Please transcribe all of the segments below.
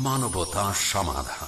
মানবতা সমাধান।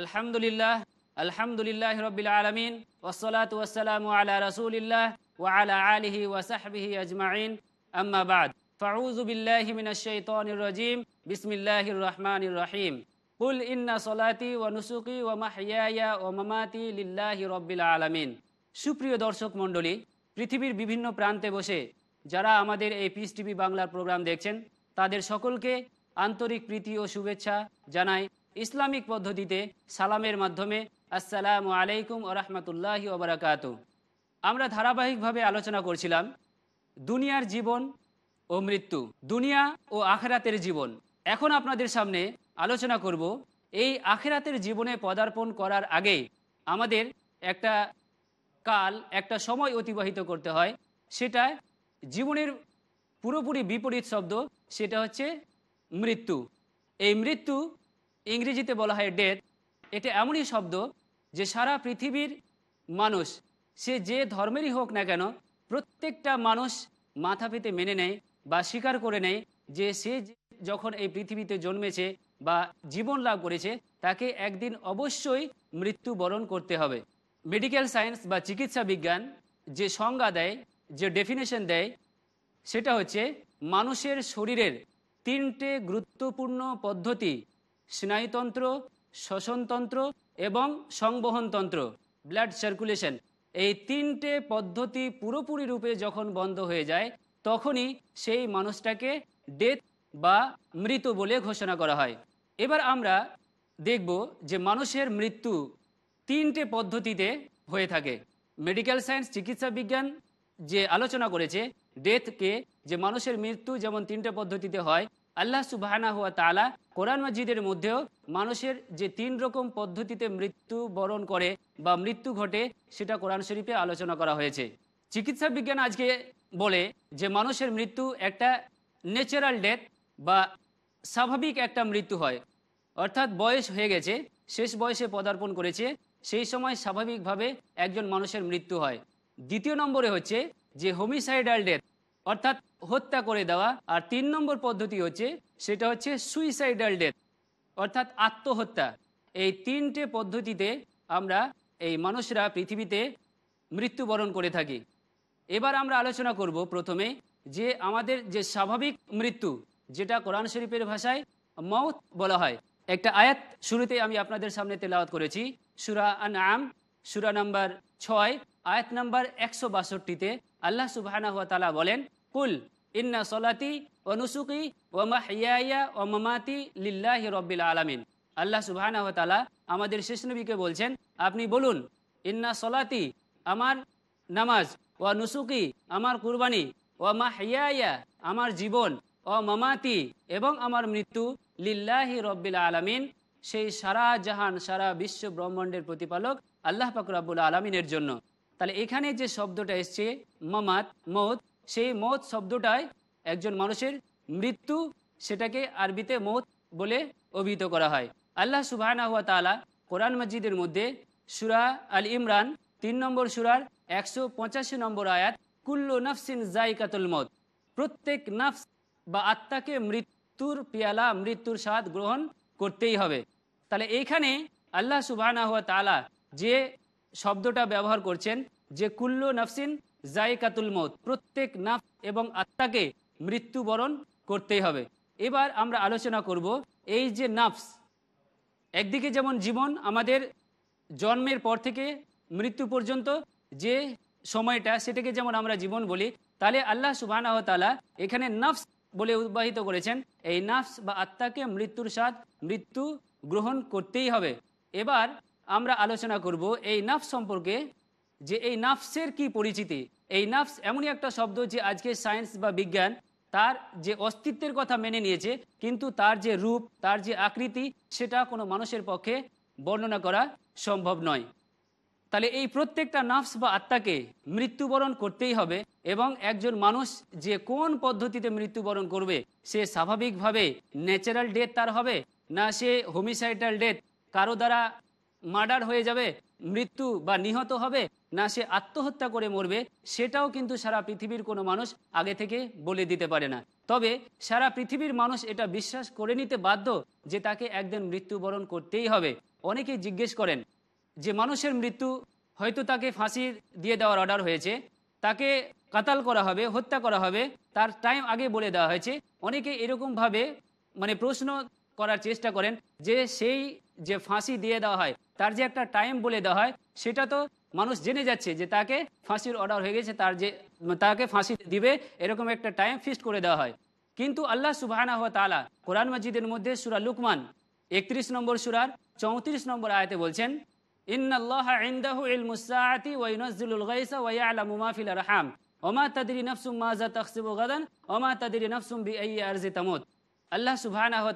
আলহামদুলিল্লাহ আলহামদুলিল্লাহ রবিল আলমিন ওসলাত ওসালাম আলা রসুলিল্লাহ ওয়ালা আলিহি ওয়াসাহবিহি আজমাইন। আম্মাবাদ ফাউজু বিল্লাহি মিনাশ শাইতানির রাজিম। বিসমিল্লাহির রহমানির রহিম। কুল ইন্না সলাতি ওয়া নুসুকি ওয়া মাহইয়ায়া ওয়া মামাতি লিল্লাহি রব্বিল আলামিন। সুপ্রিয় দর্শক মণ্ডলী, পৃথিবীর বিভিন্ন প্রান্তে বসে যারা আমাদের এই পিস টিভি বাংলার প্রোগ্রাম দেখছেন, তাদের সকলকে আন্তরিক প্রীতি ও শুভেচ্ছা জানাই। ইসলামিক পদ্ধতিতে সালামের মাধ্যমে আসসালামু আলাইকুম ওরহমতুল্লাহি ওবরাকাত আমরা ধারাবাহিকভাবে আলোচনা করছিলাম দুনিয়ার জীবন ও মৃত্যু, দুনিয়া ও আখেরাতের জীবন। এখন আপনাদের সামনে আলোচনা করব এই আখেরাতের জীবনে পদার্পণ করার আগে আমাদের একটা কাল, একটা সময় অতিবাহিত করতে হয়। সেটা জীবনের পুরোপুরি বিপরীত শব্দ, সেটা হচ্ছে মৃত্যু। এই মৃত্যু ইংরেজিতে বলা হয় ডেথ এটা এমনই শব্দ যে সারা পৃথিবীর মানুষ, সে যে ধর্মেরই হোক না কেন, প্রত্যেকটা মানুষ মাথা পেতে মেনে নেয় বা স্বীকার করে নেয় যে সে যখন এই পৃথিবীতে জন্মেছে বা জীবন লাভ করেছে, তাকে একদিন অবশ্যই মৃত্যু বরণ করতে হবে। মেডিকেল সায়েন্স বা চিকিৎসা বিজ্ঞান যে সংজ্ঞা দেয়, যে ডেফিনেশন দেয়, সেটা হচ্ছে মানুষের শরীরের তিনটে গুরুত্বপূর্ণ পদ্ধতি স্নায়ুতন্ত্র, শ্বসনতন্ত্র এবং সংবহনতন্ত্র ব্লাড সার্কুলেশন এই তিনটে পদ্ধতি পুরোপুরি রূপে যখন বন্ধ হয়ে যায়, তখনই সেই মানুষটাকে ডেথ বা মৃত বলে ঘোষণা করা হয়। এবার আমরা দেখব যে মানুষের মৃত্যু তিনটে পদ্ধতিতে হয়ে থাকে। মেডিকেল সায়েন্স চিকিৎসা বিজ্ঞান যে আলোচনা করেছে ডেথকে যে মানুষের মৃত্যু যেমন তিনটে পদ্ধতিতে হয় আল্লাহ সুবাহানা হুয়া তালা কোরআন মসজিদের মধ্যেও মানুষের যে তিন রকম পদ্ধতিতে মৃত্যু বরণ করে বা মৃত্যু ঘটে, সেটা কোরআন শরীফে আলোচনা করা হয়েছে। চিকিৎসা বিজ্ঞান আজকে বলে যে মানুষের মৃত্যু একটা ন্যাচারাল ডেথ বা স্বাভাবিক একটা মৃত্যু হয়। অর্থাৎ বয়স হয়ে গেছে, শেষ বয়সে পদার্পণ করেছে, সেই সময় স্বাভাবিকভাবে একজন মানুষের মৃত্যু হয়। দ্বিতীয় নম্বরে হচ্ছে যে হোমিসাইডাল ডেথ অর্থাৎ হত্যা করে দেওয়া। আর তিন নম্বর পদ্ধতি হচ্ছে, সেটা হচ্ছে সুইসাইডাল ডেথ অর্থাৎ আত্মহত্যা। এই তিনটে পদ্ধতিতে আমরা এই মানুষরা পৃথিবীতে মৃত্যুবরণ করে থাকি। এবার আমরা আলোচনা করব প্রথমে যে আমাদের যে স্বাভাবিক মৃত্যু, যেটা কোরআন শরীফের ভাষায় মৌত বলা হয়। একটা আয়াত শুরুতে আমি আপনাদের সামনে তেলাওয়াত করেছি, সুরা আন আম সুরা নাম্বার ছয় আয়াত নাম্বার একশো বাষট্টিতে আল্লাহ তালা বলেন, কুল ইন্না সলাতি ও নুসুকি ও মাহিয়া ও মামাতি লিল্লাহি রব্বিল আলমিন। আল্লাহ তালা আমাদের শেষ নবীকে বলছেন, আপনি বলুন, ইন্না সলাতি আমার নামাজ ও নুসুকি আমার কুরবানি ও মাহিয়া আমার জীবন ও মামাতি এবং আমার মৃত্যু লিল্লাহি রব্বিল আলমিন। সেই সারা জাহান, সারা বিশ্ব ব্রহ্মাণ্ডের প্রতিপালক আল্লাহ পাকুরাবুল আলমিনের জন্য। তাহলে এখানে যে শব্দটা এসছে, মামাত, মৌত, সেই মৌত শব্দটায় একজন মানুষের মৃত্যু সেটাকে আরবিতে মত বলে অভিহিত করা হয়। আল্লাহ সুবাহানা হুয়া তালা কোরআন মসজিদের মধ্যে সুরা আল ইমরান, তিন নম্বর সুরার একশো পঁচাশি নম্বর আয়াত, কুল্লু নফসিন জাইকাতুল মত। প্রত্যেক নফস বা আত্মাকে মৃত্যুর পিয়ালা, মৃত্যুর স্বাদ গ্রহণ করতেই হবে। তাহলে এইখানে আল্লাহ সুবাহানা হুয়া তালা যে শব্দটা ব্যবহার করছেন যে কুল্লু নফসিন জায়কাতুল মত, প্রত্যেক নাফ এবং আত্মাকে মৃত্যুবরণ করতেই হবে। এবার আমরা আলোচনা করব এই যে নাফস, একদিকে যেমন জীবন আমাদের জন্মের পর থেকে মৃত্যু পর্যন্ত যে সময়টা সেটাকে যেমন আমরা জীবন বলি, তাহলে আল্লাহ সুবাহ তালা এখানে নাফস বলে উদ্বাহিত করেছেন। এই নাফস বা আত্মাকে মৃত্যুর স্বাদ, মৃত্যু গ্রহণ করতেই হবে। এবার আমরা আলোচনা করব এই নাফস সম্পর্কে যে এই নাফসের কি পরিচিতি। এই নাফস এমনই একটা শব্দ যে আজকে সায়েন্স বা বিজ্ঞান তার যে অস্তিত্বের কথা মেনে নিয়েছে, কিন্তু তার যে রূপ, তার যে আকৃতি, সেটা কোনো মানুষের পক্ষে বর্ণনা করা সম্ভব নয়। তাহলে এই প্রত্যেকটা নাফস বা আত্মাকে মৃত্যুবরণ করতেই হবে এবং একজন মানুষ যে কোন পদ্ধতিতে মৃত্যুবরণ করবে, সে স্বাভাবিকভাবে ন্যাচারাল ডেথ তার হবে না সে হোমিসাইডাল ডেথ কারও দ্বারা মার্ডার হয়ে যাবে, মৃত্যু বা নিহত হবে, না সে আত্মহত্যা করে মরবে, সেটাও কিন্তু সারা পৃথিবীর কোনো মানুষ আগে থেকে বলে দিতে পারে না। তবে সারা পৃথিবীর মানুষ এটা বিশ্বাস করে নিতে বাধ্য যে তাকে একদিন মৃত্যুবরণ করতেই হবে। অনেকেই জিজ্ঞেস করেন, যে মানুষের মৃত্যু হয়তো তাকে ফাঁসি দিয়ে দেওয়ার অর্ডার হয়েছে, তাকে কাতাল করা হবে, হত্যা করা হবে, তার টাইম আগে বলে দেওয়া হয়েছে। অনেকে এরকমভাবে মানে প্রশ্ন করার চেষ্টা করেন যে সেই যে ফাঁসি দিয়ে দেওয়া হয় তার যে একটা টাইম বলে দেওয়া হয়, সেটা তো মানুষ জেনে যাচ্ছে যে তাকে ফাঁসির অর্ডার হয়ে গেছে, তার যে, তাকে ফাঁসি দিবে, এরকম একটা টাইম ফিক্সড করে দেওয়া হয়। কিন্তু আল্লাহ সুবাহানা হওয়া তালা কোরআন মসজিদের মধ্যে সুরা লুকমান, একত্রিশ নম্বর সুরার চৌত্রিশ নম্বর আয়তে বলছেন আল্লাহ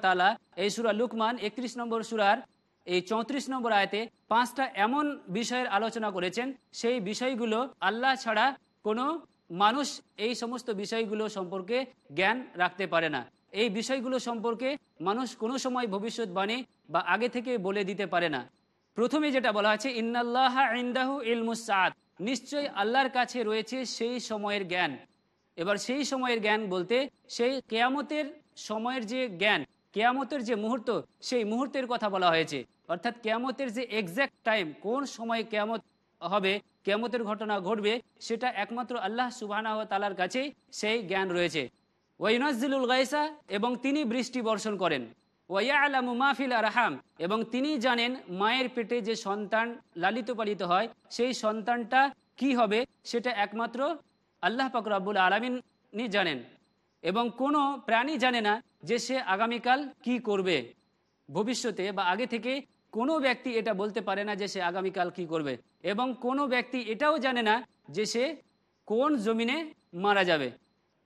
তাআলা এই সুরা লুকমান 31 নম্বর সূরার এই চৌত্রিশ নম্বর আয়তে পাঁচটা এমন বিষয়ের আলোচনা করেছেন। সেই বিষয়গুলো আল্লাহ ছাড়া কোনো মানুষ এই সমস্ত বিষয়গুলো সম্পর্কে জ্ঞান রাখতে পারে না। এই বিষয়গুলো সম্পর্কে মানুষ কোনো সময় ভবিষ্যৎবাণী বা আগে থেকে বলে দিতে পারে না। প্রথমে যেটা বলা আছে ইন্নাল্লাহ ইন্দাহু ইলমুসাদ নিশ্চয়ই আল্লাহর কাছে রয়েছে সেই সময়ের জ্ঞান। এবার সেই সময়ের জ্ঞান বলতে সেই কেয়ামতের সময়ের যে জ্ঞান, কেয়ামতের যে মুহূর্ত, সেই মুহূর্তের কথা বলা হয়েছে। অর্থাৎ কেয়ামতের যে এক্স্যাক্ট টাইম কোন সময় কেয়ামত হবে, কেয়ামতের ঘটনা ঘটবে, সেটা একমাত্র আল্লাহ সুবাহ তালার কাছেই সেই জ্ঞান রয়েছে। ওয়াইনাজিলুল গাইসা এবং তিনি বৃষ্টি বর্ষণ করেন। ওয়া আলামু মাহফিল আরহাম, এবং তিনি জানেন মায়ের পেটে যে সন্তান লালিত পালিত হয়, সেই সন্তানটা কি হবে, সেটা একমাত্র আল্লাহ পাক রাব্বুল আলমিনই জানেন। এবং কোনো প্রাণী জানে না যে সে আগামীকাল কি করবে। ভবিষ্যতে বা আগে থেকে কোনো ব্যক্তি এটা বলতে পারে না যে সে আগামীকাল কি করবে এবং কোনো ব্যক্তি এটাও জানে না যে সে কোন জমিনে মারা যাবে।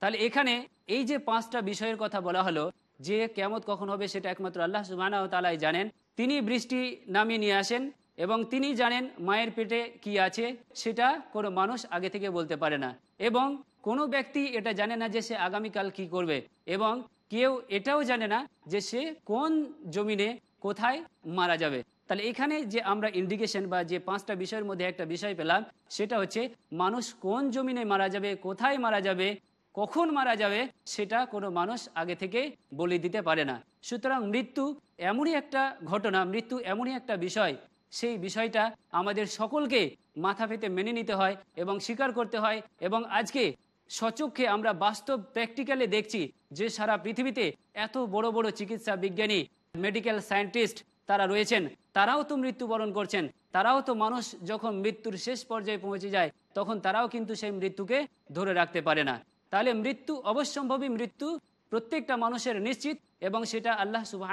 তাহলে এখানে এই যে পাঁচটা বিষয়ের কথা বলা হলো, যে কেমত কখন হবে সেটা একমাত্র আল্লাহ সুবাহ তালাই জানেন। তিনি বৃষ্টি নামিয়ে নিয়ে আসেন এবং তিনি জানেন মায়ের পেটে কি আছে সেটা কোনো মানুষ আগে থেকে বলতে পারে না এবং কোনো ব্যক্তি এটা জানে না যে সে আগামীকাল কি করবে এবং কেউ এটাও জানে না যে সে কোন জমিনে কোথায়? মারা যাবে। তাহলে এখানে যে আমরা ইন্ডিকেশন বা যে পাঁচটা বিষয়ের মধ্যে একটা বিষয় পেলাম, সেটা হচ্ছে মানুষ কোন জমিনে মারা যাবে, কোথায় মারা যাবে, কখন মারা যাবে, সেটা কোনো মানুষ আগে থেকে বলে দিতে পারে না। সুতরাং মৃত্যু এমনই একটা ঘটনা, মৃত্যু এমনই একটা বিষয়, সেই বিষয়টা আমাদের সকলকে মাথা পেতে মেনে নিতে হয় এবং স্বীকার করতে হয় এবং আজকে সচক্ষে আমরা বাস্তব প্র্যাকটিক্যালে দেখছি যে সারা পৃথিবীতে এত বড় বড় চিকিৎসা বিজ্ঞানী মেডিকেল সায়েন্টিস্ট তারা রয়েছেন, তারাও তো মৃত্যুবরণ করছেন, তারাও তো মানুষ যখন মৃত্যুর শেষ পর্যায়ে পৌঁছে যায়, তখন তারাও কিন্তু সেই মৃত্যুকে ধরে রাখতে পারে না। তাহলে মৃত্যু, অবশ্যম্ভাবী মৃত্যু প্রত্যেকটা মানুষের নিশ্চিত এবং সেটা আল্লাহ সুবাহ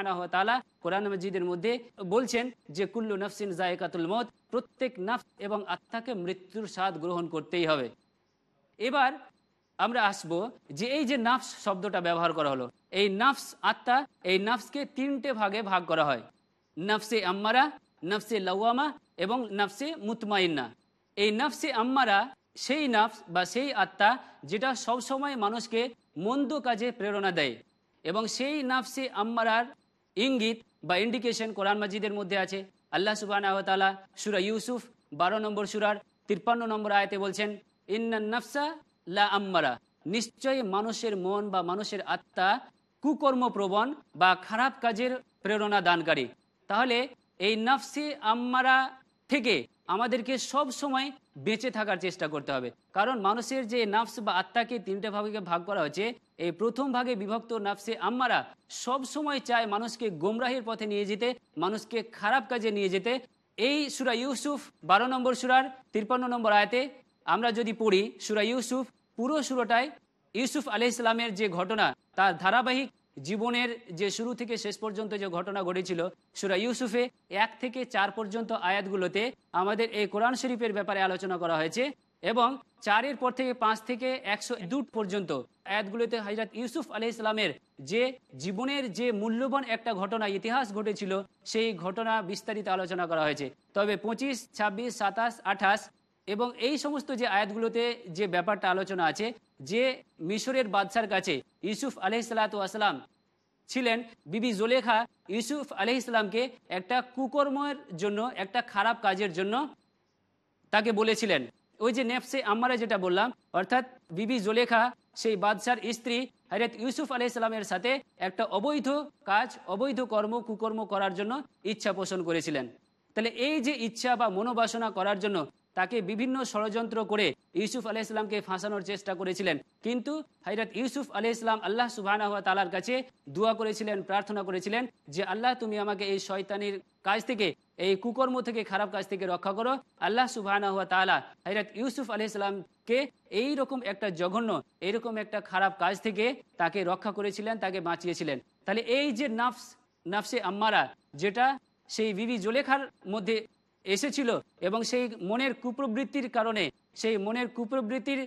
কোরআন মজিদের মধ্যে বলছেন যে, কুল্লু নফসিন জায়কাতুল মত প্রত্যেক নফস এবং আত্মাকে মৃত্যুর স্বাদ গ্রহণ করতেই হবে। এবার আমরা আসব যে এই যে নাফস শব্দটা ব্যবহার করা হলো, এই নাফস আত্মা, এই নাফসকে তিনটে ভাগে ভাগ করা হয়। নফসে আম্মারা, নফসে লওয়ামা এবং নফসে মুতমাইন্না। এই নফসে আম্মারা সেই নাফস বা সেই আত্মা যেটা সবসময় মানুষকে মন্দ কাজে প্রেরণা দেয় এবং সেই নাফসে আম্মারার ইঙ্গিত বা ইন্ডিকেশন কোরআন মাজিদের মধ্যে আছে। আল্লাহ সুবাহ সুরা ইউসুফ বারো নম্বর সুরার তিপ্পান্ন নম্বর আয়তে বলছেন ইন্না নফসা আম্মারা। নিশ্চয়ই মানুষের মন বা মানুষের আত্মা কুকর্মপ্রবণ বা খারাপ কাজের প্রেরণা দানকারী তাহলে এই নফসি আম্মারা থেকে আমাদেরকে সব সময় বেঁচে থাকার চেষ্টা করতে হবে। কারণ মানুষের যে নাফস বা আত্মাকে তিনটে ভাগে ভাগ করা হয়েছে, এই প্রথম ভাগে বিভক্ত নাফসে আম্মারা সব সময় চায় মানুষকে গোমরাহির পথে নিয়ে যেতে, মানুষকে খারাপ কাজে নিয়ে যেতে। এই সুরা ইউসুফ বারো নম্বর সুরার তিরপান্ন নম্বর আয়তে আমরা যদি পড়ি সুরা ইউসুফ, পুরো সুরোটায় ইউসুফ আলি ইসলামের যে ঘটনা, তার ধারাবাহিক জীবনের যে শুরু থেকে শেষ পর্যন্ত যে ঘটনা ঘটেছিল, সুরা ইউসুফে এক থেকে চার পর্যন্ত আয়াতগুলোতে আমাদের এই কোরআন শরীফের ব্যাপারে আলোচনা করা হয়েছে এবং চারের পর থেকে পাঁচ থেকে একশো দু পর্যন্ত আয়াতগুলোতে হজরত ইউসুফ আলি ইসলামের যে জীবনের যে মূল্যবান একটা ঘটনা, ইতিহাস ঘটেছিল, সেই ঘটনা বিস্তারিত আলোচনা করা হয়েছে। তবে পঁচিশ, ছাব্বিশ, সাতাশ, আঠাশ এবং এই সমস্ত যে আয়াতগুলোতে যে ব্যাপারটা আলোচনা আছে, যে মিশরের বাদশার কাছে ইউসুফ আলহিসাল্লাম ছিলেন, বিবি জোলেখা ইউসুফ আলহ ইসলামকে একটা কুকর্মের জন্য, একটা খারাপ কাজের জন্য তাকে বলেছিলেন। ওই যে নেফসে আমরা যেটা বললাম, অর্থাৎ বিবি জোলেখা, সেই বাদশার স্ত্রী হজরত ইউসুফ আলহ ইসলামের সাথে একটা অবৈধ কাজ, অবৈধ কর্ম, কুকর্ম করার জন্য ইচ্ছা পোষণ করেছিলেন। তাহলে এই যে ইচ্ছা বা মনোবাসনা করার জন্য তাকে বিভিন্ন ষড়যন্ত্র করে ইউসুফ আলহ ইসলামকে ফাঁসানোর চেষ্টা করেছিলেন। কিন্তু হজরত ইউসুফ আলহ ইসলাম আল্লাহ সুবাহ তালার কাছে দোয়া করেছিলেন, প্রার্থনা করেছিলেন যে, আল্লাহ, তুমি আমাকে এই শয়তানির কাজ থেকে, এই কুকর্ম থেকে, খারাপ কাজ থেকে রক্ষা করো। আল্লাহ সুবাহ তালা হজরত ইউসুফ আলহ ইসলামকে এইরকম একটা জঘন্য এইরকম একটা খারাপ কাজ থেকে তাকে রক্ষা করেছিলেন, তাকে বাঁচিয়েছিলেন। তাহলে এই যে নাফস, নাফসে আম্মারা, যেটা সেই বিবি জোলেখার মধ্যে এসেছিল এবং সেই মনের কুপ্রবৃত্তির কারণে, সেই মনের কুপ্রবৃত্তির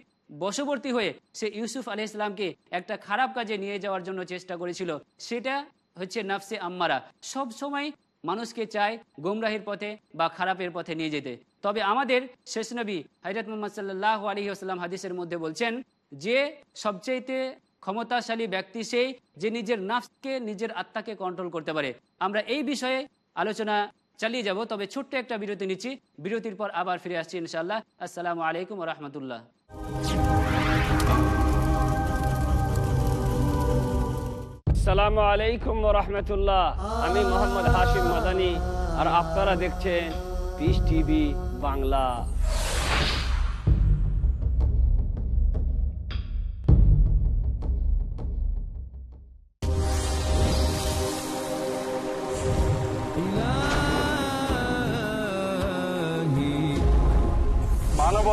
বশবর্তী হয়ে সে ইউসুফ আলি ইসলামকে একটা খারাপ কাজে নিয়ে যাওয়ার জন্য চেষ্টা করেছিল। সেটা হচ্ছে নাফসে আম্মারা। সব সময় মানুষকে চায় গোমরাহির পথে বা খারাপের পথে নিয়ে যেতে। তবে আমাদের শেষ নবী হজরত মোহাম্মদ সাল্লাহ আলী আসলাম হাদিসের মধ্যে বলছেন যে সবচেয়েতে ক্ষমতাশালী ব্যক্তি সেই যে নিজের নাফসকে, নিজের আত্মাকে কন্ট্রোল করতে পারে। আমরা এই বিষয়ে আলোচনা চালিয়ে যাব, তবে ছোট্ট একটা বিরতি নিচ্ছি। বিরতির পর আবার ফিরে আসছি ইনশাআল্লাহ। আসসালামু আলাইকুম রহমতুল্লাহ। আসসালামু আলাইকুম রহমতুল্লাহ। আমি মোহাম্মদ হাশিম মাদানি। আর আপনারা দেখছেন পিস টিভি বাংলা।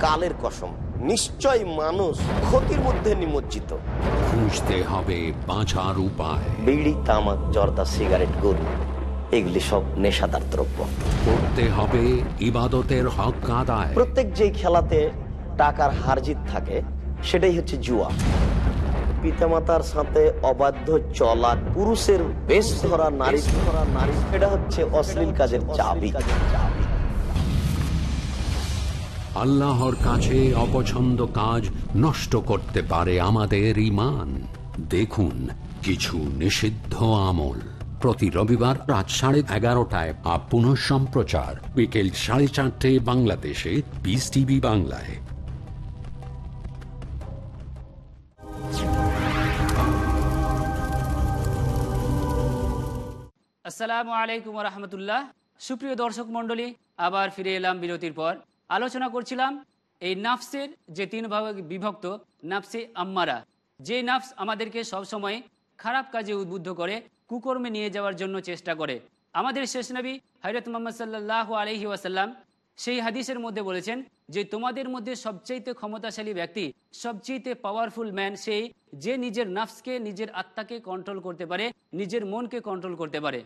কালের কসম। নিশ্চয় মানুষ ক্ষতির মধ্যে নিমজ্জিত। খুঁজতে হবে বাঁচার উপায়। বিড়ি তামাক জর্দা সিগারেট গরু এগুলি সব নেশাদার দ্রব্য। করতে হবে ইবাদতের হক আদায়। প্রত্যেক যেই খেলাতে টাকার হারজিত থাকে সেটাই হচ্ছে জুয়া। পিতামাতার সাথে অবাধ্য চলা পুরুষের বেশ ধরা নারী ধরা নারী এটা হচ্ছে অশ্লীল কাজের চাবি। আল্লাহর কাছে অপছন্দ কাজ নষ্ট করতে পারে আমাদের ইমান দেখুন, কিছু নিষিদ্ধ আমল। প্রতি রবিবার রাত সাড়ে এগারোটায় বা পুনঃ সম্প্রচার। বিকেল সাড়ে চারটে বাংলাদেশে পিস টিভি বাংলায়। আসসালামু আলাইকুম রহমতুল্লাহ। সুপ্রিয় দর্শক মণ্ডলী, আবার ফিরে এলাম বিরতির পর। আলোচনা করছিলাম এই নাফসের যে তিন ভাগে বিভক্ত, নাফসে আম্মারা। যে নাফস আমাদেরকে সবসময় খারাপ কাজে উদ্বুদ্ধ করে, কুকর্মে নিয়ে যাওয়ার জন্য চেষ্টা করে। আমাদের শেষ নবী হজরত মোহাম্মদ সাল্লাহ আলহি ওয়াসাল্লাম সেই হাদিসের মধ্যে বলেছেন যে, তোমাদের মধ্যে সবচাইতে ক্ষমতাশালী ব্যক্তি সবচেয়ে পাওয়ারফুল ম্যান সেই যে নিজের নাফসকে, নিজের আত্মাকে কন্ট্রোল করতে পারে, নিজের মনকে কন্ট্রোল করতে পারে।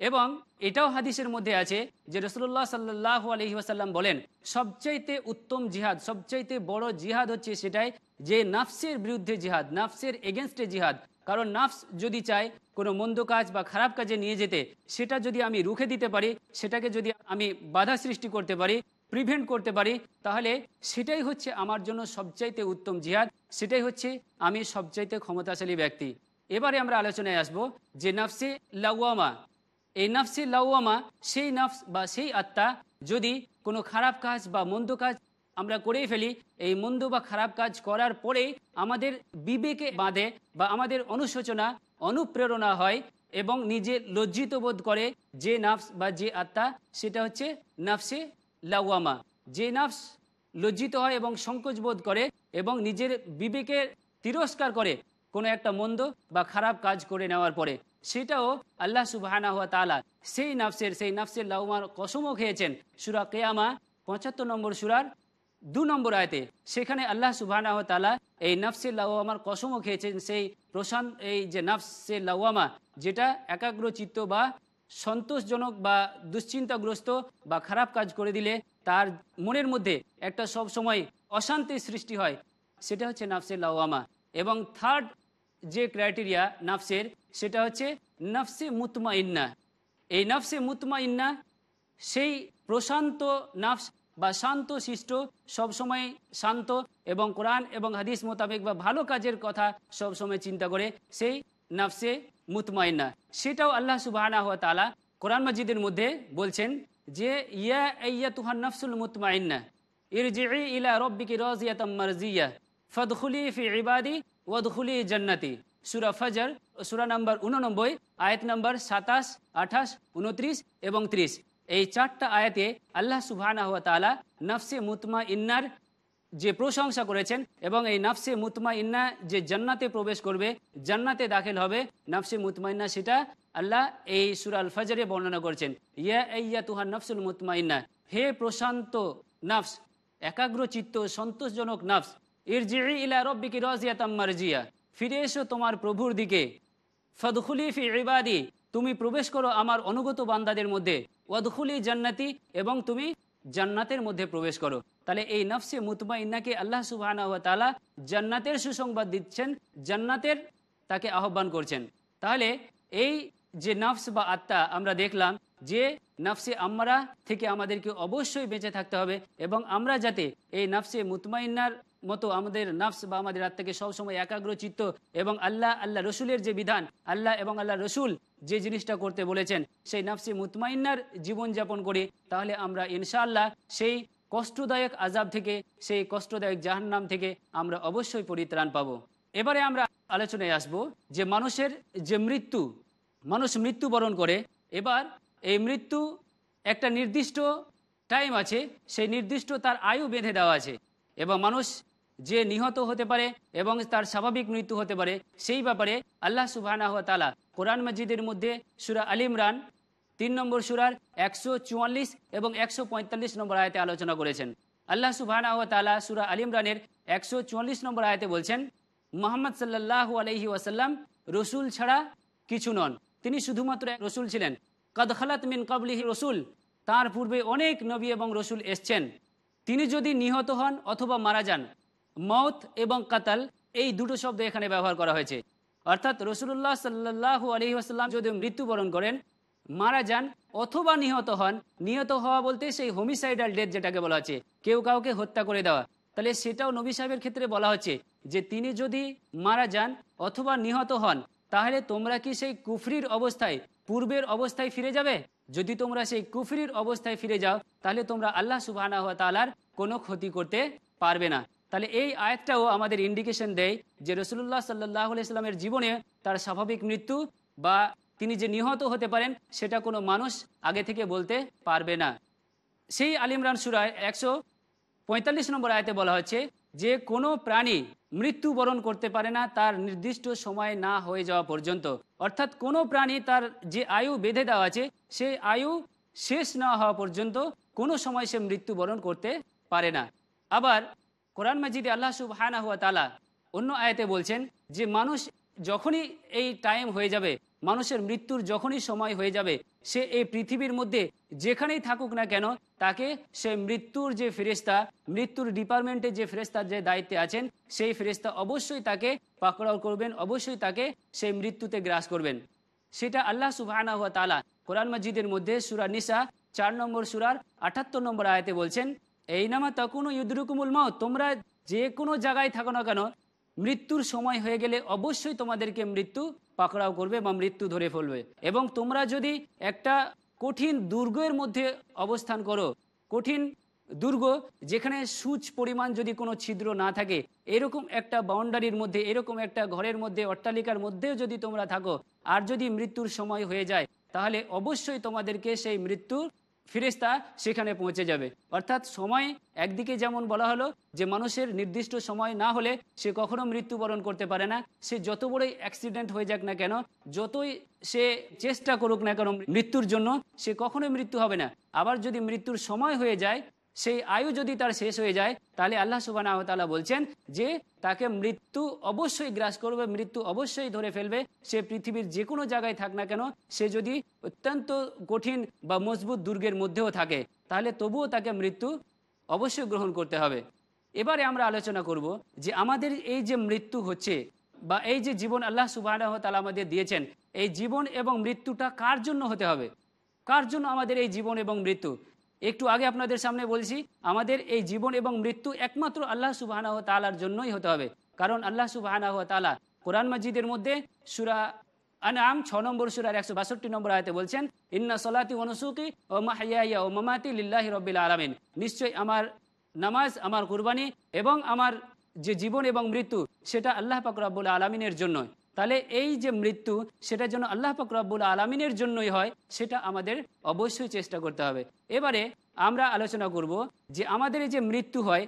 এবং এটাও হাদিসের মধ্যে আছে যে রসুল্লাহ সাল্লাহ আলহি বলেন, সবচাইতে উত্তম জিহাদ, সবচাইতে বড় জিহাদ হচ্ছে সেটাই যে নাফসের বিরুদ্ধে জিহাদ, নাফসের এগেনস্টে জিহাদ। কারণ নাফস যদি চায় কোনো মন্দ কাজ বা খারাপ কাজে নিয়ে যেতে, সেটা যদি আমি রুখে দিতে পারি, সেটাকে যদি আমি বাধা সৃষ্টি করতে পারি প্রিভেন্ট করতে পারি, তাহলে সেটাই হচ্ছে আমার জন্য সবচাইতে উত্তম জিহাদ, সেটাই হচ্ছে আমি সবচাইতে ক্ষমতাশালী ব্যক্তি। এবারে আমরা আলোচনায় আসব যে নাফসে লাউয়ামা এই নাফসে লাউয়ামা সেই নাফস বা সেই আত্মা যদি কোনো খারাপ কাজ বা মন্দ কাজ আমরা করেই ফেলি, এই মন্দ বা খারাপ কাজ করার পরে আমাদের বিবেকে বাঁধে বা আমাদের অনুশোচনা, অনুপ্রেরণা হয় এবং নিজে লজ্জিত বোধ করে যে নাফস বা যে আত্মা, সেটা হচ্ছে নাফসে লাউয়ামা যে নাফস লজ্জিত হয় এবং সংকোচ বোধ করে এবং নিজের বিবেকের তিরস্কার করে কোনো একটা মন্দ বা খারাপ কাজ করে নেওয়ার পরে। সেটাও আল্লাহ সুবাহানা হুয়া তালা সেই নাফসের সেই নাফসের লাউমার কসমও খেয়েছেন। সুরা কেয়ামা, পঁচাত্তর নম্বর সুরার দু নম্বর আয়তে সেখানে আল্লাহ সুবাহানা হুয়া তালা এই নাফসের লাউমার কসমও খেয়েছেন। সেই প্রশান্ত এই যে নাফসের লাউমা যেটা একাগ্র চিত্ত বা সন্তোষজনক বা দুশ্চিন্তাগ্রস্ত বা খারাপ কাজ করে দিলে তার মনের মধ্যে একটা সব সময় অশান্তির সৃষ্টি হয়, সেটা হচ্ছে নাফসের লাওয়ামা। এবং থার্ড যে ক্রাইটেরিয়া নাফসের সেটা হচ্ছে নফসে মুতমা ইন্না এই নফসে মুতমা ইন্না সেই প্রশান্ত নাফস বা শান্ত শিষ্ট সবসময় শান্ত এবং কোরআন এবং হাদিস মোতাবেক বা ভালো কাজের কথা সবসময় চিন্তা করে সেই নাফসে মুতমাইন্না। সেটাও আল্লাহ হওয়া তালা কোরআন মজিদের মধ্যে বলছেন যে, ইয়া ইয়া তুহার নফসুল মুতমাইন্না ইরজিই ইলা রব্বিকি রাজিয়াতাম মারজিয়া, ফদখুলি ফি ইবাদি ওয়াদখুলি জান্নাতি। সুরা ফজর ও সুরা নম্বর উননব্বই আয়াত নম্বর সাতাশ, আঠাশ উনত্রিশ এবং ত্রিশ। এই চারটা আয়াতে আল্লাহ সুবহানা হুয়া তাআলা নফসে মুতমা ইন্নার যে প্রশংসা করেছেন এবং এই নাফসে মুতমা ইন্না যে জান্নাতে প্রবেশ করবে, জান্নাতে দাখিল হবে, নাফসে মুতমা ইন্না সেটা আল্লাহ এই সুরাল ফজরে বর্ণনা করছেন। ইয়া ইয়া তুহার নফসুল মুতমা ইন্না হে প্রশান্ত নাফস একাগ্র চিত্ত সন্তোষজনক নাফস ইলা মারজিয়া। ফিরে এসো তোমার প্রভুর দিকে। ফদখুলি ফি ইবাদি, তুমি প্রবেশ করো আমার অনুগত বান্দাদের মধ্যে। ওয়াদখুলি জান্নাতি, এবং তুমি জান্নাতের মধ্যে প্রবেশ করো। তাহলে এই নফসে আল্লাহ সুবাহানা ওয়া জান্নাতের সুসংবাদ দিচ্ছেন, জান্নাতের তাকে আহ্বান করছেন। তাহলে এই যে নফস বা আত্মা আমরা দেখলাম, যে নফসে আমরা থেকে আমাদেরকে অবশ্যই বেঁচে থাকতে হবে, এবং আমরা যাতে এই নফসে মুতমাইন্নার মতো আমাদের নফস বা আমাদের আত্মাকে সবসময় একাগ্র চিত্ত এবং আল্লাহ আল্লাহ রসুলের যে বিধান, আল্লাহ এবং আল্লাহ রসুল যে জিনিসটা করতে বলেছেন, সেই নফসে মুতমাইন্নার জীবনযাপন করি তাহলে আমরা ইনশাআল্লাহ সেই কষ্টদায়ক আজাব থেকে, সেই কষ্টদায়ক জাহান্নাম থেকে আমরা অবশ্যই পরিত্রাণ পাবো। এবারে আমরা আলোচনায় আসব যে মানুষের যে মৃত্যু, মানুষ মৃত্যুবরণ করে, এবার এই মৃত্যু একটা নির্দিষ্ট টাইম আছে, সেই নির্দিষ্ট তার আয়ু বেঁধে দেওয়া আছে। এবং মানুষ যে নিহত হতে পারে এবং তার স্বাভাবিক মৃত্যু হতে পারে, সেই ব্যাপারে আল্লাহ সুবাহানা হাত তালা কোরআন মসজিদের মধ্যে সুরা আল ইমরান তিন নম্বর সুরার একশো চুয়াল্লিশ এবং একশো পঁয়তাল্লিশ নম্বর আয়তে আলোচনা করেছেন। আল্লাহ সুবাহানা হাত তালা সুরা আল ইমরানের একশো চুয়াল্লিশ নম্বর আয়তে বলছেন, মোহাম্মদ সাল্লাহ আলহি ওয়াসাল্লাম রসুল ছাড়া কিছু নন। তিনি শুধুমাত্র রসুল ছিলেন। কদখালাত মিন কবলিহি রসুল। তার পূর্বে অনেক নবী এবং রসুল এসছেন। তিনি যদি নিহত হন অথবা মারা যান মৌত এবং কাতাল এই দুটো শব্দ এখানে ব্যবহার করা হয়েছে। অর্থাৎ রসুল্লাহ সাল্লাহ আলহি আসাল্লাম যদি মৃত্যুবরণ করেন, মারা যান অথবা নিহত হন, নিহত হওয়া বলতে সেই হোমিসাইডাল ডেথ যেটাকে বলা হচ্ছে, কেউ কাউকে হত্যা করে দেওয়া। তাহলে সেটাও নবী সাহেবের ক্ষেত্রে বলা হচ্ছে যে তিনি যদি মারা যান অথবা নিহত হন, তাহলে তোমরা কি সেই কুফরির অবস্থায়, পূর্বের অবস্থায় ফিরে যাবে? যদি তোমরা সেই কুফরির অবস্থায় ফিরে যাও, তাহলে তোমরা আল্লাহ সুবাহ তালার কোনো ক্ষতি করতে পারবে না। তাহলে এই আয়াতটাও আমাদের ইন্ডিকেশন দেয় যে রসুল্লাহ সাল্লাহ ইসলামের জীবনে তার স্বাভাবিক মৃত্যু বা তিনি যে নিহত হতে পারেন, সেটা কোনো মানুষ আগে থেকে বলতে পারবে না। সেই আলিমরান সুরায় একশো পঁয়তাল্লিশ নম্বর আয়তে বলা হচ্ছে, যে কোনো প্রাণী মৃত্যুবরণ করতে পারে না, তার নির্দিষ্ট সময় না হয়ে যাওয়া পর্যন্ত। অর্থাৎ কোনো প্রাণী তার যে আয়ু বেঁধে দেওয়া আছে, সেই আয়ু শেষ না হওয়া পর্যন্ত কোনো সময় সে মৃত্যুবরণ করতে পারে না। আবার কোরআন মাজিদে আল্লাহ সুবহানা হুয়া তালা অন্য আয়াতে বলছেন যে, মানুষ যখনই এই টাইম হয়ে যাবে মানুষের মৃত্যুর যখনই সময় হয়ে যাবে, সে এই পৃথিবীর মধ্যে যেখানেই থাকুক না কেন, তাকে সে মৃত্যুর যে ফেরেস্তা মৃত্যুর ডিপার্টমেন্টে যে ফেরেস্তার যে দায়িত্বে আছেন, সেই ফেরেস্তা অবশ্যই তাকে পাকড়াও করবেন, অবশ্যই তাকে সেই মৃত্যুতে গ্রাস করবেন। সেটা আল্লাহ সুবাহানা হুয়া তালা কোরআন মসজিদের মধ্যে সুরা নিসা চার নম্বর সুরার আটাত্তর নম্বর আয়াতে বলছেন এই নামা তখনও ইউদ্রুকুমুল মাও তোমরা যে কোনো জায়গায় থাকো না কেন, মৃত্যুর সময় হয়ে গেলে অবশ্যই তোমাদেরকে মৃত্যু পাকড়াও করবে বা মৃত্যু ধরে ফেলবে। এবং তোমরা যদি একটা কঠিন দুর্গের মধ্যে অবস্থান করো, কঠিন দুর্গ যেখানে সুচ পরিমাণ যদি কোনো ছিদ্র না থাকে, এরকম একটা বাউন্ডারির মধ্যে, এরকম একটা ঘরের মধ্যে, অট্টালিকার মধ্যেও যদি তোমরা থাকো, আর যদি মৃত্যুর সময় হয়ে যায়, তাহলে অবশ্যই তোমাদেরকে সেই মৃত্যু ফিরেস্তা সেখানে পৌঁছে যাবে। অর্থাৎ সময় একদিকে যেমন বলা হলো যে মানুষের নির্দিষ্ট সময় না হলে সে কখনো মৃত্যুবরণ করতে পারে না, সে যত বড়ই অ্যাক্সিডেন্ট হয়ে যাক না কেন, যতই সে চেষ্টা করুক না কেন মৃত্যুর জন্য, সে কখনোই মৃত্যু হবে না। আবার যদি মৃত্যুর সময় হয়ে যায় সেই আয়ু যদি তার শেষ হয়ে যায়, তাহলে আল্লাহ সুবাহ তালা বলছেন যে তাকে মৃত্যু অবশ্যই গ্রাস করবে, মৃত্যু অবশ্যই ধরে ফেলবে। সে পৃথিবীর যে কোনো জায়গায় থাক না কেন, সে যদি অত্যন্ত কঠিন বা মজবুত দুর্গের মধ্যেও থাকে, তাহলে তবুও তাকে মৃত্যু অবশ্যই গ্রহণ করতে হবে। এবারে আমরা আলোচনা করব যে আমাদের এই যে মৃত্যু হচ্ছে বা এই যে জীবন আল্লাহ সুবাহ তালা আমাদের দিয়েছেন, এই জীবন এবং মৃত্যুটা কার জন্য হতে হবে? কার জন্য আমাদের এই জীবন এবং মৃত্যু? একটু আগে আপনাদের সামনে বলছি, আমাদের এই জীবন এবং মৃত্যু একমাত্র আল্লাহ সুবাহ তালার জন্যই হতে হবে। কারণ আল্লাহ সুবাহ তালা কোরআন মসজিদের মধ্যে সুরা আনাম ছ নম্বর সুরার একশো বাষট্টি নম্বর আয়তে বলছেন, ইন্না সলাতি অনুসুকি ও মাহাইয়া ও মামাতি লিল্লাহি রব্বিল আলমিন। নিশ্চয়ই আমার নামাজ, আমার কুরবানি এবং আমার যে জীবন এবং মৃত্যু, সেটা আল্লাহ পাক রব্বুল আলমিনের জন্য তাহলে এই যে মৃত্যু সেটার জন্য আল্লাহ পাক রব্বুল আলমিনের জন্যই হয়, সেটা আমাদের অবশ্যই চেষ্টা করতে হবে। এবারে আমরা আলোচনা করব যে আমাদের এই যে মৃত্যু হয়,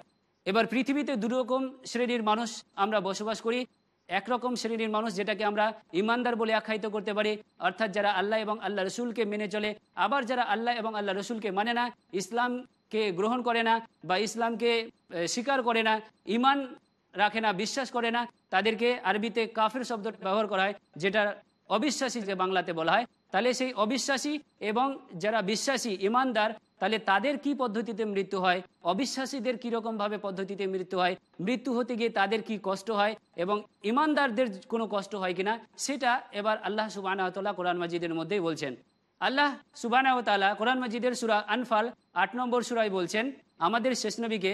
এবার পৃথিবীতে দুরকম শ্রেণির মানুষ আমরা বসবাস করি, একরকম শ্রেণির মানুষ যেটাকে আমরা ইমানদার বলে আখ্যায়িত করতে পারি, অর্থাৎ যারা আল্লাহ এবং আল্লাহ রসুলকে মেনে চলে, আবার যারা আল্লাহ এবং আল্লাহ রসুলকে মানে না, ইসলামকে গ্রহণ করে না বা ইসলামকে স্বীকার করে না, ইমান রাখে না, বিশ্বাস করে না। তাদেরকে আরবিতে কাফের শব্দ ব্যবহার করা হয়, যেটা অবিশ্বাসী যে বাংলাতে বলা হয়। তাহলে সেই অবিশ্বাসী এবং যারা বিশ্বাসী, ইমানদার, তাহলে তাদের কি পদ্ধতিতে মৃত্যু হয়? অবিশ্বাসীদের কীরকম ভাবে পদ্ধতিতে মৃত্যু হয়? মৃত্যু হতে গিয়ে তাদের কি কষ্ট হয়? এবং ইমানদারদের কোনো কষ্ট হয় কিনা? সেটা এবার আল্লাহ সুবাহ কোরআন মাজিদের মধ্যেই বলছেন। আল্লাহ সুবাহ কোরআন মাজিদের সুরা আনফাল আট নম্বর সুরাই বলছেন, আমাদের শেষ নবীকে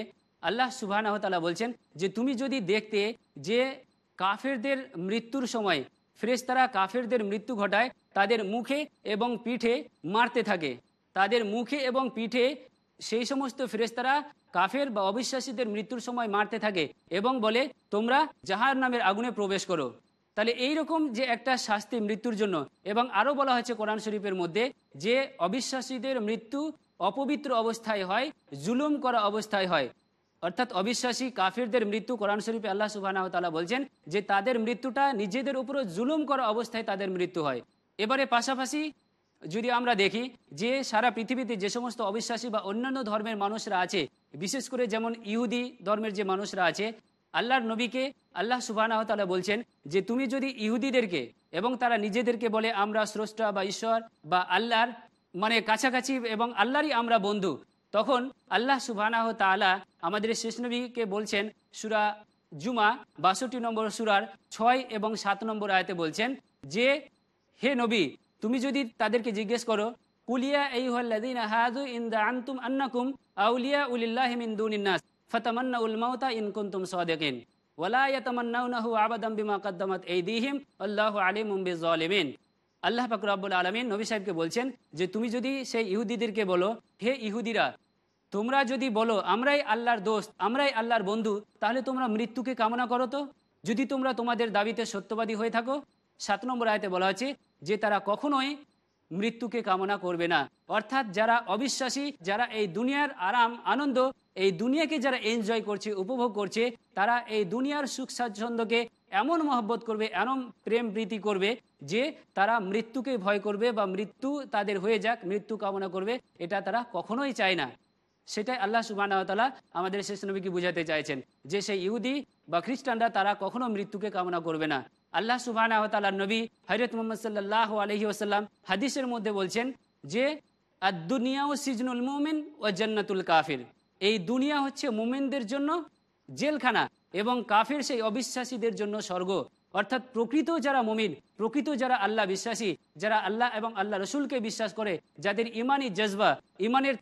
আল্লাহ সুবাহ বলছেন যে তুমি যদি দেখতে যে কাফেরদের মৃত্যুর সময় ফ্রেস্তারা কাফেরদের মৃত্যু ঘটায়, তাদের মুখে এবং পিঠে মারতে থাকে। তাদের মুখে এবং পিঠে সেই সমস্ত ফেরেস্তারা কাফের বা অবিশ্বাসীদের মৃত্যুর সময় মারতে থাকে এবং বলে, তোমরা জাহার নামের আগুনে প্রবেশ করো। তাহলে এই রকম যে একটা শাস্তি মৃত্যুর জন্য, এবং আরও বলা হয়েছে কোরআন শরীফের মধ্যে যে অবিশ্বাসীদের মৃত্যু অপবিত্র অবস্থায় হয়, জুলুম করা অবস্থায় হয়। অর্থাৎ অবিশ্বাসী কাফিরদের মৃত্যু কোরআন শরীফে আল্লাহ সুবাহ তালা বলছেন যে তাদের মৃত্যুটা নিজেদের উপরে জুলুম করা অবস্থায় তাদের মৃত্যু হয়। এবারে পাশাপাশি যদি আমরা দেখি যে সারা পৃথিবীতে যে সমস্ত অবিশ্বাসী বা অন্যান্য ধর্মের মানুষরা আছে, বিশেষ করে যেমন ইহুদি ধর্মের যে মানুষরা আছে, আল্লাহর নবীকে আল্লাহ সুবাহ তালা বলছেন যে তুমি যদি ইহুদিদেরকে এবং তারা নিজেদেরকে বলে আমরা স্রষ্টা বা ঈশ্বর বা আল্লাহর মানে কাছাকাছি এবং আল্লাহরই আমরা বন্ধু তখন আল্লাহ সুবাহ তালা আমাদের শেষ নবীকে বলছেন, সুরা জুমা বাষট্টি নম্বর সুরার ছয় এবং সাত নম্বর আয়তে বলছেন, যে হে নবী, তুমি যদি তাদেরকে জিজ্ঞেস করো, কুলিয়া এই হল্লাদিন হাজু আন্তুম আন্নাকুম আউলিয়া মিন ফাতামান্না উল মাউতা ইন কুনতুম সাদিকিন, ওয়ালা ইয়াতামান্নাউনাহু আবাদাম বিমা কদ্দামাত এইদিহিম আল্লাহু রব্বুল আলামিন নবী সাহেবকে বলছেন যে, তুমি যদি সেই ইহুদিদেরকে বলো, হে ইহুদিরা তোমরা যদি বলো, আমরাই আল্লাহর দোস্ত, আমরাই আল্লাহর বন্ধু, তাহলে তোমরা মৃত্যুকে কামনা করো তো? যদি তোমরা তোমাদের দাবিতে সত্যবাদী হয়ে থাকো, সাত নম্বর আয়তে বলা হয়েছে, যে তারা কখনোই মৃত্যুকে কামনা করবে না। অর্থাৎ যারা অবিশ্বাসী, যারা এই দুনিয়ার আরাম, আনন্দ, এই দুনিয়াকে যারা এনজয় করছে, উপভোগ করছে, তারা এই দুনিয়ার সুখ স্বাচ্ছন্দ্যকে এমন মহব্বত করবে, এমন প্রেম প্রীতি করবে যে তারা মৃত্যুকে ভয় করবে বা মৃত্যু তাদের হয়ে যাক, মৃত্যু কামনা করবে, এটা তারা কখনোই চায় না। সেটাই আল্লাহ সুবাহতালা আমাদের শেষ নবীকে বুঝাতে চাইছেন যে সেই ইহুদি বা খ্রিস্টানরা তারা কখনো মৃত্যুকে কামনা করবে না। আল্লাহ সুবাহ নবী হজরত মোহাম্মদ সাল্লাহ আলহি আসাল্লাম হাদিসের মধ্যে বলছেন যে আর দুনিয়া ও সিজনুল মোমেন ও জান্নাতুল কাফির। এই দুনিয়া হচ্ছে মোমেনদের জন্য জেলখানা এবং কাফের সেই অবিশ্বাসীদের জন্য স্বর্গ। অর্থাৎ প্রকৃত যারা মুমিন, প্রকৃত যারা আল্লাহ বিশ্বাসী, যারা আল্লাহ এবং আল্লাহ রসুলকে বিশ্বাস করে, যাদের ইমানি জজবা, ইমানের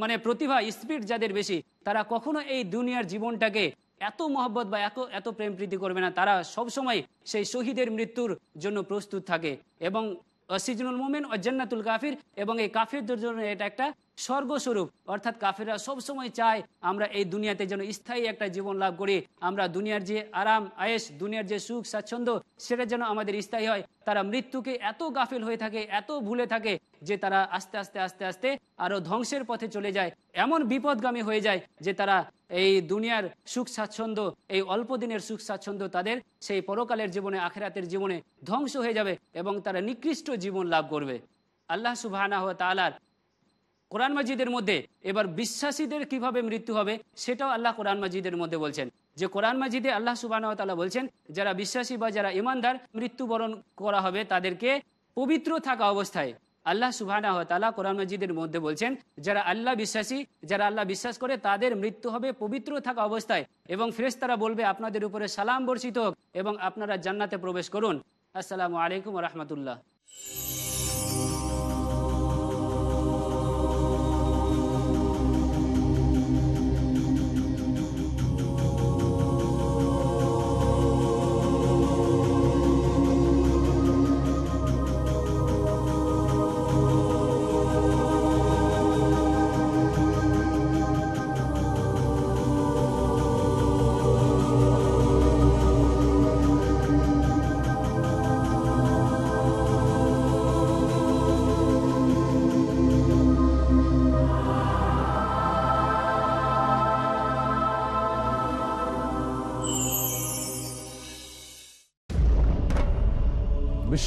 মানে প্রতিভা, স্পিড যাদের বেশি, তারা কখনো এই দুনিয়ার জীবনটাকে এত মহব্বত বা এত এত প্রেম প্রীতি করবে না। তারা সবসময় সেই শহীদের মৃত্যুর জন্য প্রস্তুত থাকে এবং সিজনুল মোমেন ও জান্নাতুল কাফির এবং এই কাফিরদের জন্য এটা একটা স্বর্গস্বরূপ। অর্থাৎ কাফিররা সবসময় চায় আমরা এই দুনিয়াতে যেন স্থায়ী একটা জীবন লাভ করি। আমরা দুনিয়ার যে আরাম আয়েস দুনিয়ার যে সুখ, স্বাচ্ছন্দ্য, সেটা যেন আমাদের স্থায়ী হয়। তারা মৃত্যুকে এত গাফিল হয়ে থাকে, এত ভুলে থাকে যে তারা আস্তে আস্তে আস্তে আস্তে আরও ধ্বংসের পথে চলে যায়। এমন বিপদগামী হয়ে যায় যে তারা এই দুনিয়ার সুখ, স্বাচ্ছন্দ্য, এই অল্প দিনের সুখ, স্বাচ্ছন্দ্য তাদের সেই পরকালের জীবনে, আখেরাতের জীবনে ধ্বংস হয়ে যাবে এবং তারা নিকৃষ্ট জীবন লাভ করবে। আল্লাহ সুবাহ তালার কোরআন মাজিদের মধ্যে এবার বিশ্বাসীদের কীভাবে মৃত্যু হবে, সেটাও আল্লাহ কোরআন মাজিদের মধ্যে বলছেন। যে কোরআন মাজিদে আল্লাহ সুবাহ তালা বলছেন, যারা বিশ্বাসী বা যারা ইমানদার মৃত্যুবরণ করা হবে তাদেরকে পবিত্র থাকা অবস্থায়। আল্লাহ সুবাহ তালা কোরআন মজিদের মধ্যে বলছেন, যারা আল্লাহ বিশ্বাসী, যারা আল্লাহ বিশ্বাস করে, তাদের মৃত্যু হবে পবিত্র থাকা অবস্থায়। এবং ফ্রেশ তারা বলবে, আপনাদের উপরে সালাম বর্ষিত হোক এবং আপনারা জান্নাতে প্রবেশ করুন। আসসালামু আলাইকুম রহমতুল্লাহ।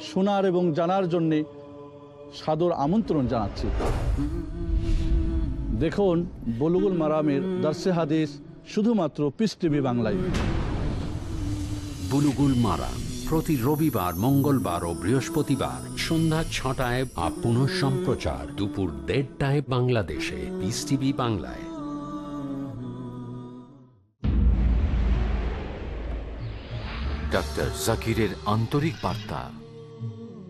শোনার এবং জানার জন্যে সাদর আমন্ত্রণ জানাচ্ছি। দেখুন বলুগুল মারামের দর্শে হাদিস শুধুমাত্র পিস টিভি বাংলায়। বুলুগুল মারা প্রতি রবিবার মঙ্গলবার ও বৃহস্পতিবার সন্ধ্যা ছটায় আপ পুনঃ সম্প্রচার দুপুর দেড়টায় বাংলাদেশে পিস টিভি বাংলায়। ডাক্তার জাকিরের আন্তরিক বার্তা।